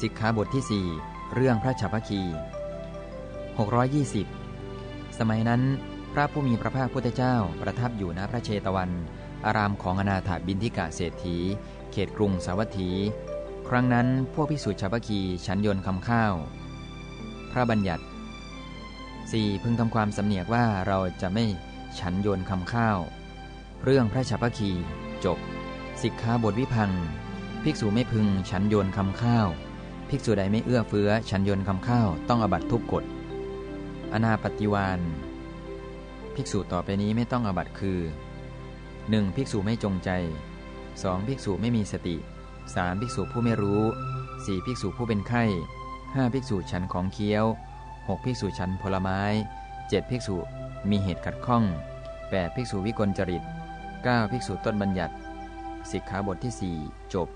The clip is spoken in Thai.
สิกขาบทที่ 4 เรื่องพระฉัพพคี 620 สมัยนั้น พระผู้มีพระภาคพุทธเจ้าประทับอยู่ณพระเชตวัน อารามของอนาถาบินทิกะเศรษฐี เขตกรุงสาวัตถี ครั้งนั้นพวกพิสุทธิฉัพพคีฉันยนคำข้าว พระบัญญัติ 4. พึงทำความสำเนียกว่าเราจะไม่ฉันโยนคำข้าว เรื่องพระฉัพพคี จบ สิกขาบทวิพัง ภิกษุไม่พึงฉันโยนคำข้าว ภิกษุใดไม่เอื้อเฟื้อ ฉันยนคำข้าวต้องอบัตทุกกฎ อนาปฏิวานภิกษุต่อไปนี้ไม่ต้องอบัตคือ 1. ภิกษุไม่จงใจ 2. ภิกษุไม่มีสติ 3. ภิกษุผู้ไม่รู้ 4. ภิกษุผู้เป็นไข้ 5. ภิกษุฉันของเคี้ยว 6. ภิกษุฉันผลไม้ 7. ภิกษุมีเหตุขัดข้อง 8. ภิกษุวิกลจริต 9. ภิกษุต้นบัญญัติสิกขาบทที่ 4 จบ